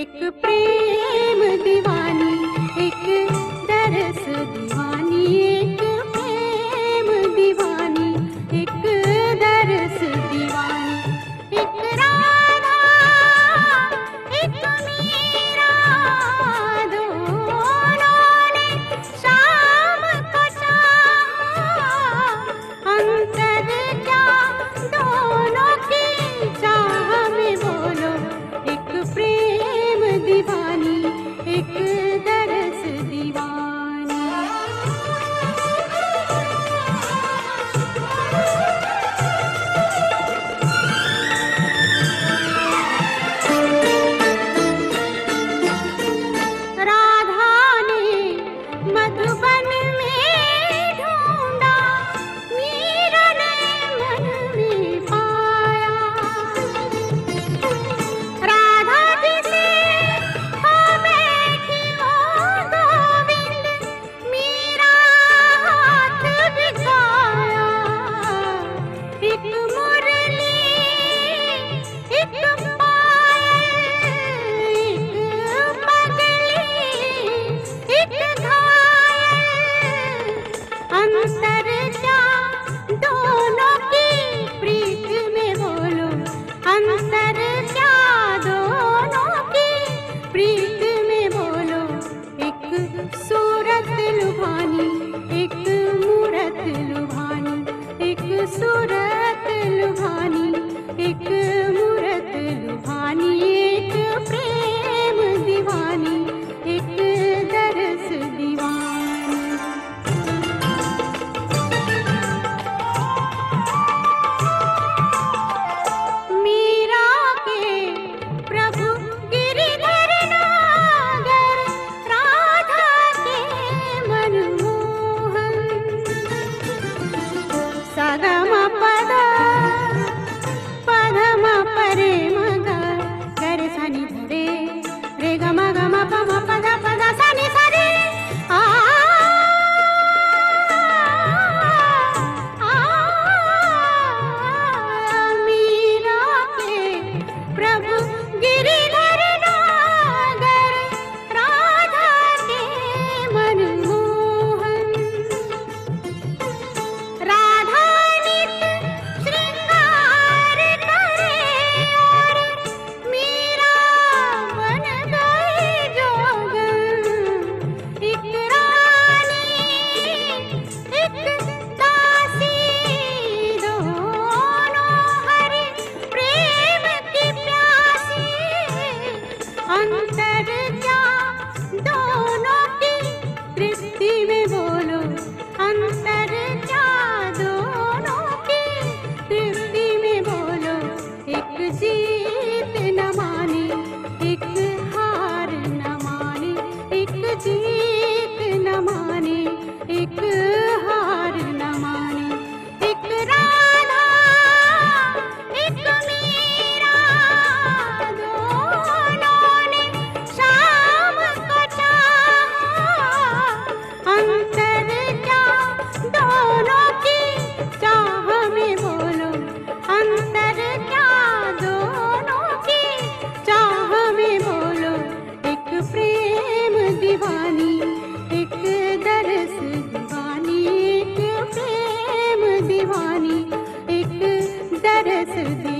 एक प्रेम दीवानी एक Yeah. बरस दी